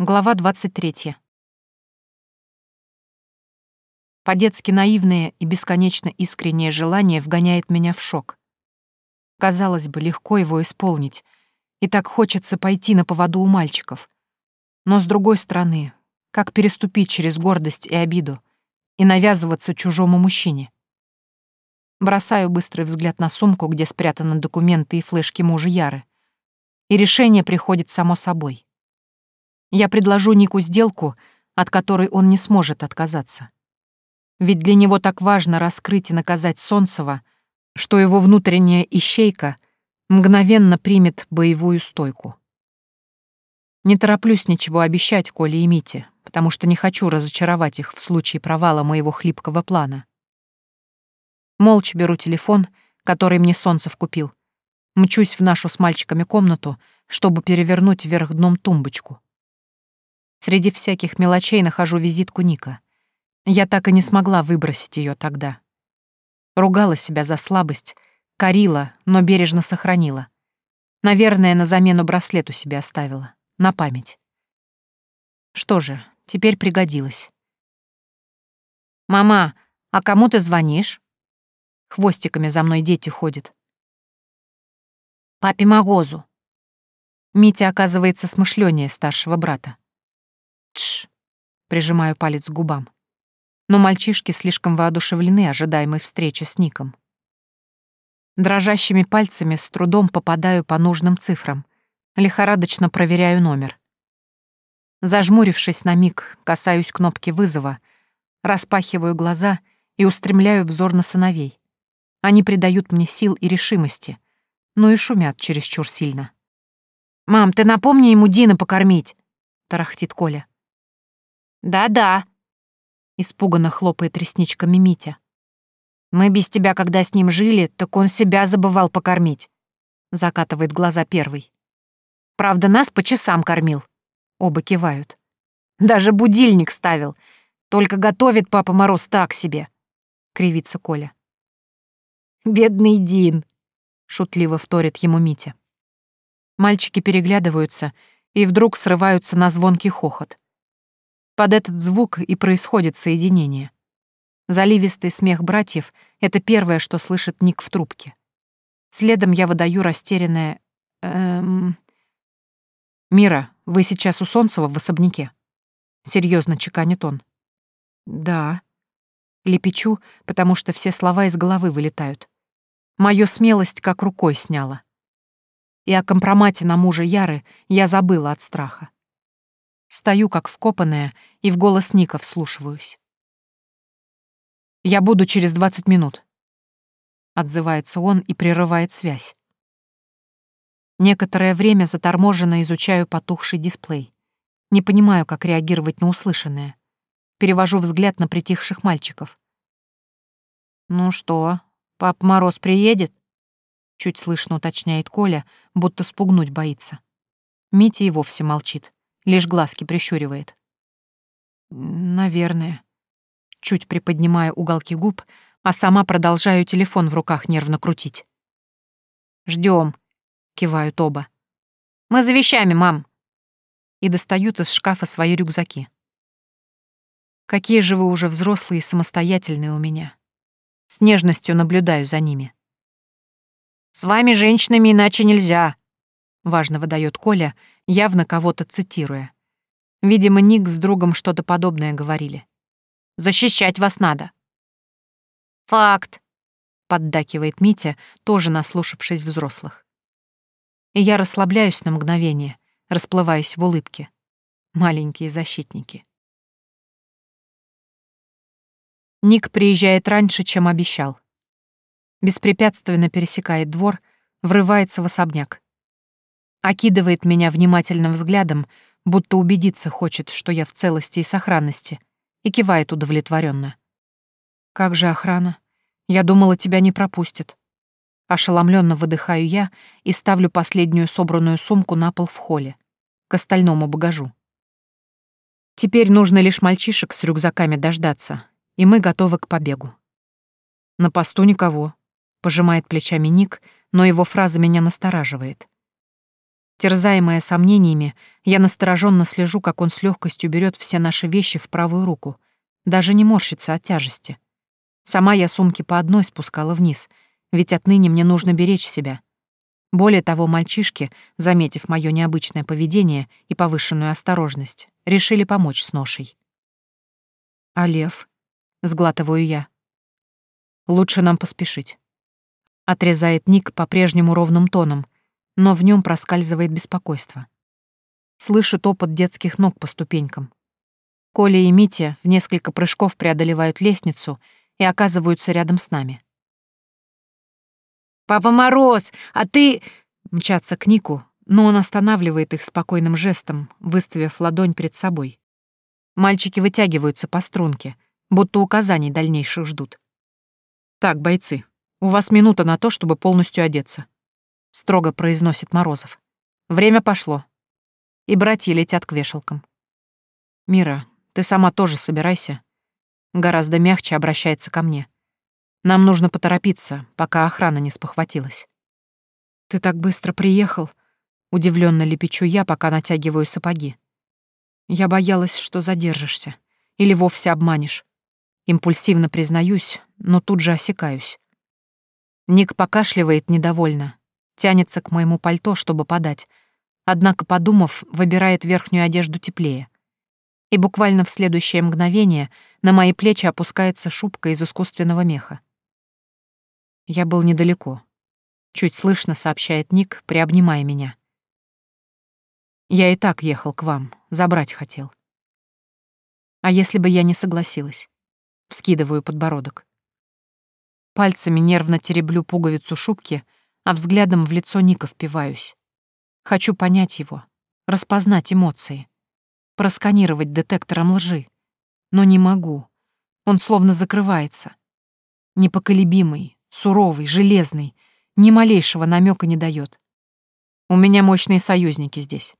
Глава 23. По-детски наивное и бесконечно искреннее желание вгоняет меня в шок. Казалось бы, легко его исполнить, и так хочется пойти на поводу у мальчиков. Но с другой стороны, как переступить через гордость и обиду и навязываться чужому мужчине? Бросаю быстрый взгляд на сумку, где спрятаны документы и флешки мужа Яры. И решение приходит само собой. Я предложу Нику сделку, от которой он не сможет отказаться. Ведь для него так важно раскрыть и наказать Солнцева, что его внутренняя ищейка мгновенно примет боевую стойку. Не тороплюсь ничего обещать Коле и Мите, потому что не хочу разочаровать их в случае провала моего хлипкого плана. Молча беру телефон, который мне Солнцев купил, мчусь в нашу с мальчиками комнату, чтобы перевернуть вверх дном тумбочку. Среди всяких мелочей нахожу визитку Ника. Я так и не смогла выбросить ее тогда. Ругала себя за слабость, корила, но бережно сохранила. Наверное, на замену браслету себе оставила. На память. Что же, теперь пригодилось. «Мама, а кому ты звонишь?» Хвостиками за мной дети ходят. «Папе Морозу». Митя оказывается смышленнее старшего брата. Тш. Прижимаю палец к губам. Но мальчишки слишком воодушевлены ожидаемой встречи с Ником. Дрожащими пальцами с трудом попадаю по нужным цифрам. Лихорадочно проверяю номер. Зажмурившись на миг, касаюсь кнопки вызова, распахиваю глаза и устремляю взор на сыновей. Они придают мне сил и решимости, но и шумят чересчур сильно. «Мам, ты напомни ему Дина покормить!» — тарахтит Коля. «Да-да», — испуганно хлопает ресничками Митя. «Мы без тебя, когда с ним жили, так он себя забывал покормить», — закатывает глаза первый. «Правда, нас по часам кормил», — оба кивают. «Даже будильник ставил, только готовит Папа Мороз так себе», — кривится Коля. «Бедный Дин», — шутливо вторит ему Митя. Мальчики переглядываются и вдруг срываются на звонкий хохот. Под этот звук и происходит соединение. Заливистый смех братьев — это первое, что слышит Ник в трубке. Следом я выдаю растерянное «Эм...» «Мира, вы сейчас у Солнцева в особняке?» Серьезно чеканит он. «Да». Лепечу, потому что все слова из головы вылетают. Мою смелость как рукой сняла. И о компромате на мужа Яры я забыла от страха. Стою как вкопанная и в голос Ника вслушиваюсь. «Я буду через двадцать минут», — отзывается он и прерывает связь. Некоторое время заторможенно изучаю потухший дисплей. Не понимаю, как реагировать на услышанное. Перевожу взгляд на притихших мальчиков. «Ну что, пап Мороз приедет?» Чуть слышно уточняет Коля, будто спугнуть боится. Митя и вовсе молчит лишь глазки прищуривает. «Наверное». Чуть приподнимаю уголки губ, а сама продолжаю телефон в руках нервно крутить. Ждем, кивают оба. «Мы за вещами, мам!» И достают из шкафа свои рюкзаки. Какие же вы уже взрослые и самостоятельные у меня. С нежностью наблюдаю за ними. «С вами, женщинами, иначе нельзя», — важно выдает Коля, явно кого-то цитируя. Видимо, Ник с другом что-то подобное говорили. «Защищать вас надо». «Факт», — поддакивает Митя, тоже наслушавшись взрослых. И я расслабляюсь на мгновение, расплываясь в улыбке. Маленькие защитники. Ник приезжает раньше, чем обещал. Беспрепятственно пересекает двор, врывается в особняк окидывает меня внимательным взглядом, будто убедиться хочет, что я в целости и сохранности, и кивает удовлетворенно. «Как же охрана? Я думала, тебя не пропустят». Ошеломленно выдыхаю я и ставлю последнюю собранную сумку на пол в холле, к остальному багажу. Теперь нужно лишь мальчишек с рюкзаками дождаться, и мы готовы к побегу. На посту никого, пожимает плечами Ник, но его фраза меня настораживает. Терзаемая сомнениями, я настороженно слежу, как он с легкостью берет все наши вещи в правую руку, даже не морщится от тяжести. Сама я сумки по одной спускала вниз, ведь отныне мне нужно беречь себя. Более того, мальчишки, заметив мое необычное поведение и повышенную осторожность, решили помочь с ношей. «А лев?» — сглатываю я. «Лучше нам поспешить». Отрезает Ник по-прежнему ровным тоном, но в нем проскальзывает беспокойство. Слышу топот детских ног по ступенькам. Коля и Митя в несколько прыжков преодолевают лестницу и оказываются рядом с нами. «Папа Мороз, а ты...» Мчатся к Нику, но он останавливает их спокойным жестом, выставив ладонь перед собой. Мальчики вытягиваются по струнке, будто указаний дальнейших ждут. «Так, бойцы, у вас минута на то, чтобы полностью одеться», — строго произносит Морозов. «Время пошло». И братья летят к вешалкам. «Мира, ты сама тоже собирайся». Гораздо мягче обращается ко мне. Нам нужно поторопиться, пока охрана не спохватилась. «Ты так быстро приехал», — удивленно лепечу я, пока натягиваю сапоги. «Я боялась, что задержишься. Или вовсе обманешь. Импульсивно признаюсь, но тут же осекаюсь. Ник покашливает недовольно, тянется к моему пальто, чтобы подать, однако, подумав, выбирает верхнюю одежду теплее. И буквально в следующее мгновение на мои плечи опускается шубка из искусственного меха. Я был недалеко. Чуть слышно сообщает Ник, приобнимая меня. Я и так ехал к вам, забрать хотел. А если бы я не согласилась? Вскидываю подбородок. Пальцами нервно тереблю пуговицу шубки, а взглядом в лицо Ника впиваюсь. Хочу понять его, распознать эмоции, просканировать детектором лжи. Но не могу. Он словно закрывается. Непоколебимый, суровый, железный, ни малейшего намека не дает. У меня мощные союзники здесь.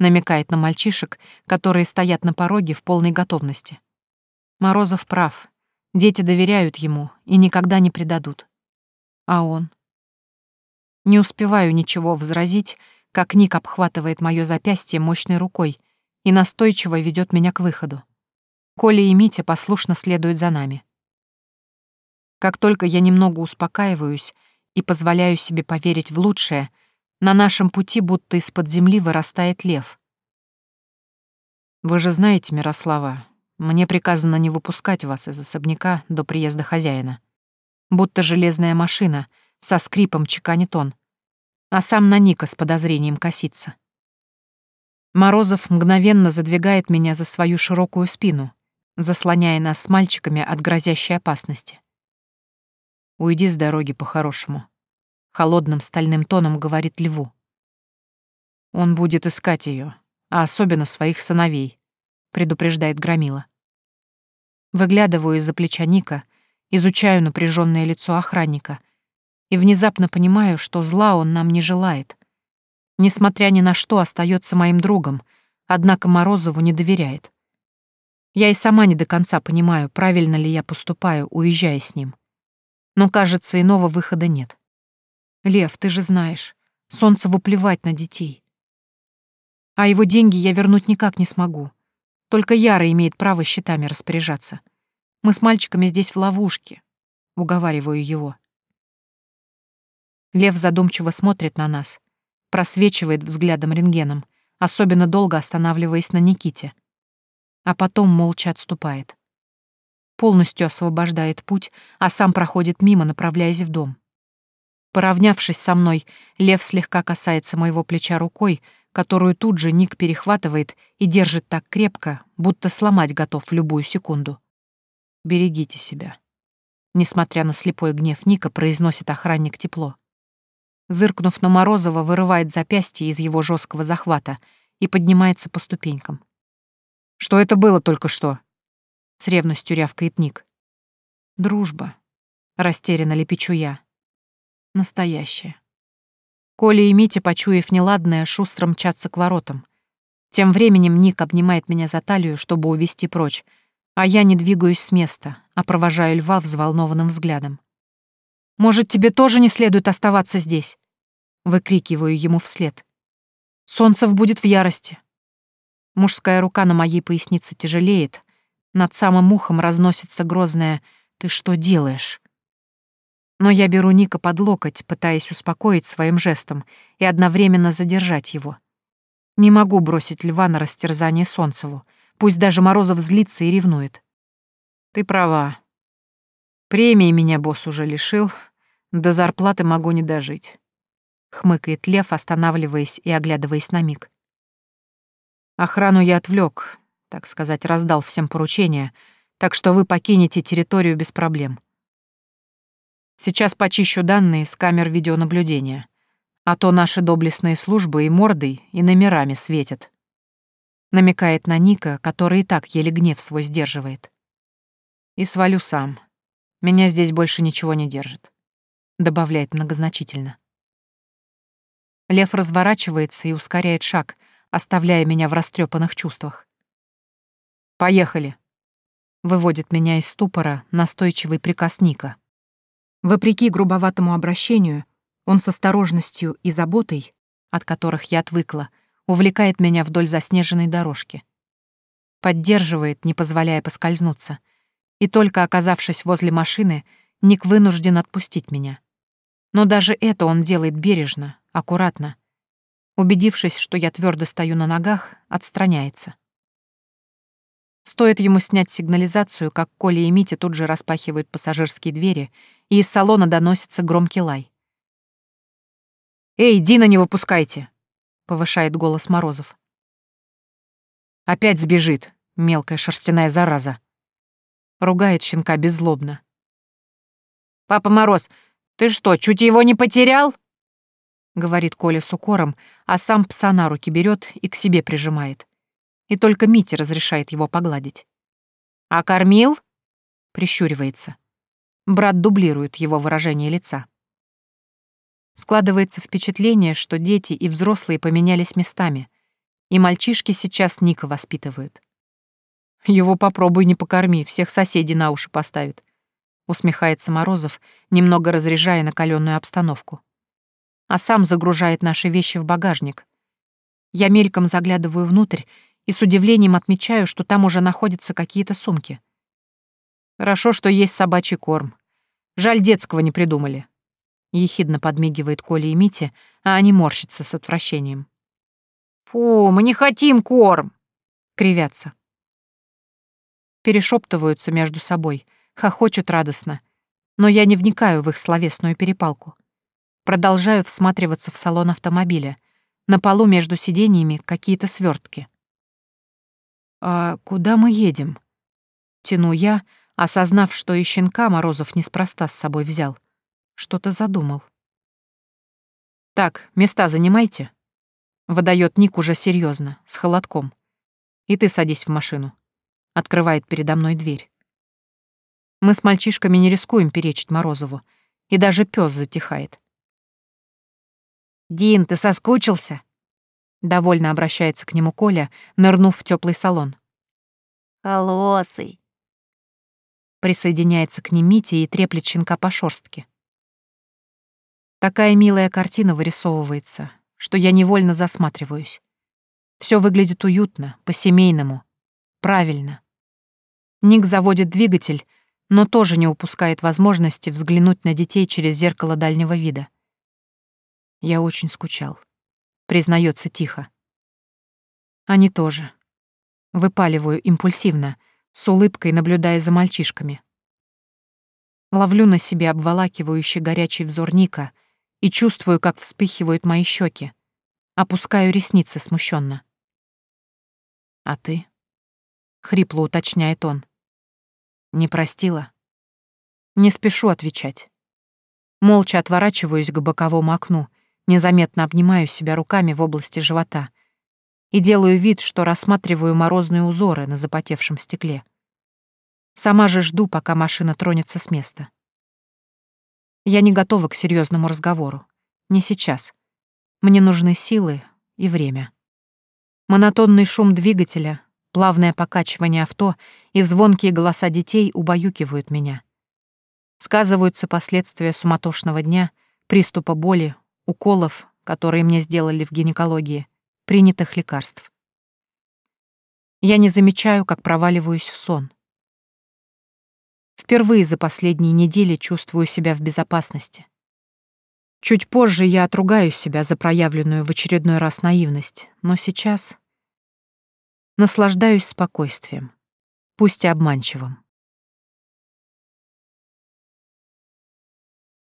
Намекает на мальчишек, которые стоят на пороге в полной готовности. Морозов прав. Дети доверяют ему и никогда не предадут. А он? Не успеваю ничего возразить, как Ник обхватывает мое запястье мощной рукой и настойчиво ведет меня к выходу. Коля и Митя послушно следуют за нами. Как только я немного успокаиваюсь и позволяю себе поверить в лучшее, на нашем пути будто из-под земли вырастает лев. Вы же знаете, Мирослава, мне приказано не выпускать вас из особняка до приезда хозяина. Будто железная машина со скрипом чеканит он, а сам на Ника с подозрением косится. Морозов мгновенно задвигает меня за свою широкую спину, заслоняя нас с мальчиками от грозящей опасности. Уйди с дороги по-хорошему. Холодным стальным тоном говорит Льву. Он будет искать ее, а особенно своих сыновей, предупреждает Громила. Выглядываю из-за плеча Ника, изучаю напряженное лицо охранника и внезапно понимаю, что зла он нам не желает. Несмотря ни на что, остается моим другом, однако Морозову не доверяет. Я и сама не до конца понимаю, правильно ли я поступаю, уезжая с ним но, кажется, иного выхода нет. Лев, ты же знаешь, солнце выплевать на детей. А его деньги я вернуть никак не смогу. Только Яра имеет право счетами распоряжаться. Мы с мальчиками здесь в ловушке. Уговариваю его. Лев задумчиво смотрит на нас, просвечивает взглядом рентгеном, особенно долго останавливаясь на Никите. А потом молча отступает полностью освобождает путь, а сам проходит мимо, направляясь в дом. Поравнявшись со мной, лев слегка касается моего плеча рукой, которую тут же Ник перехватывает и держит так крепко, будто сломать готов в любую секунду. «Берегите себя», — несмотря на слепой гнев Ника, произносит охранник тепло. Зыркнув на Морозова, вырывает запястье из его жесткого захвата и поднимается по ступенькам. «Что это было только что?» с ревностью рявкает Ник. Дружба. Растерянно лепечу я. Настоящая. Коля и Митя, почуяв неладное, шустро мчатся к воротам. Тем временем Ник обнимает меня за талию, чтобы увести прочь, а я не двигаюсь с места, а провожаю льва взволнованным взглядом. «Может, тебе тоже не следует оставаться здесь?» Выкрикиваю ему вслед. Солнцев будет в ярости. Мужская рука на моей пояснице тяжелеет. Над самым ухом разносится грозное «Ты что делаешь?». Но я беру Ника под локоть, пытаясь успокоить своим жестом и одновременно задержать его. Не могу бросить льва на растерзание Солнцеву, пусть даже Морозов злится и ревнует. Ты права. Премии меня босс уже лишил, до зарплаты могу не дожить. Хмыкает Лев, останавливаясь и оглядываясь на миг. Охрану я отвлек, так сказать, раздал всем поручения, так что вы покинете территорию без проблем. Сейчас почищу данные с камер видеонаблюдения, а то наши доблестные службы и мордой, и номерами светят. Намекает на Ника, который и так еле гнев свой сдерживает. И свалю сам. Меня здесь больше ничего не держит. Добавляет многозначительно. Лев разворачивается и ускоряет шаг, оставляя меня в растрепанных чувствах. «Поехали!» Выводит меня из ступора настойчивый приказ Ника. Вопреки грубоватому обращению, он с осторожностью и заботой, от которых я отвыкла, увлекает меня вдоль заснеженной дорожки. Поддерживает, не позволяя поскользнуться. И только оказавшись возле машины, Ник вынужден отпустить меня. Но даже это он делает бережно, аккуратно. Убедившись, что я твердо стою на ногах, отстраняется. Стоит ему снять сигнализацию, как Коля и Митя тут же распахивают пассажирские двери, и из салона доносится громкий лай. «Эй, Дина не выпускайте!» — повышает голос Морозов. «Опять сбежит, мелкая шерстяная зараза!» Ругает щенка беззлобно. «Папа Мороз, ты что, чуть его не потерял?» — говорит Коля с укором, а сам пса на руки берет и к себе прижимает. И только Мите разрешает его погладить. «А кормил?» — прищуривается. Брат дублирует его выражение лица. Складывается впечатление, что дети и взрослые поменялись местами, и мальчишки сейчас Ника воспитывают. Его попробуй не покорми, всех соседей на уши поставит. Усмехается Морозов, немного разряжая накаленную обстановку а сам загружает наши вещи в багажник. Я мельком заглядываю внутрь и с удивлением отмечаю, что там уже находятся какие-то сумки. Хорошо, что есть собачий корм. Жаль, детского не придумали. Ехидно подмигивает Коля и Митя, а они морщатся с отвращением. «Фу, мы не хотим корм!» — кривятся. Перешептываются между собой, хохочут радостно, но я не вникаю в их словесную перепалку. Продолжаю всматриваться в салон автомобиля. На полу между сиденьями какие-то свертки. «А куда мы едем?» Тяну я, осознав, что и щенка Морозов неспроста с собой взял. Что-то задумал. «Так, места занимайте», — выдает Ник уже серьезно, с холодком. «И ты садись в машину», — открывает передо мной дверь. Мы с мальчишками не рискуем перечить Морозову, и даже пес затихает. «Дин, ты соскучился?» Довольно обращается к нему Коля, нырнув в теплый салон. «Холосый!» Присоединяется к ним Митя и треплет щенка по шорстке. Такая милая картина вырисовывается, что я невольно засматриваюсь. Все выглядит уютно, по-семейному, правильно. Ник заводит двигатель, но тоже не упускает возможности взглянуть на детей через зеркало дальнего вида. Я очень скучал. Признается тихо. Они тоже. Выпаливаю импульсивно, с улыбкой наблюдая за мальчишками. Ловлю на себе обволакивающий горячий взор Ника и чувствую, как вспыхивают мои щеки. Опускаю ресницы смущенно. «А ты?» — хрипло уточняет он. «Не простила?» Не спешу отвечать. Молча отворачиваюсь к боковому окну — незаметно обнимаю себя руками в области живота и делаю вид, что рассматриваю морозные узоры на запотевшем стекле. Сама же жду, пока машина тронется с места. Я не готова к серьезному разговору. Не сейчас. Мне нужны силы и время. Монотонный шум двигателя, плавное покачивание авто и звонкие голоса детей убаюкивают меня. Сказываются последствия суматошного дня, приступа боли, уколов, которые мне сделали в гинекологии, принятых лекарств. Я не замечаю, как проваливаюсь в сон. Впервые за последние недели чувствую себя в безопасности. Чуть позже я отругаю себя за проявленную в очередной раз наивность, но сейчас наслаждаюсь спокойствием, пусть и обманчивым.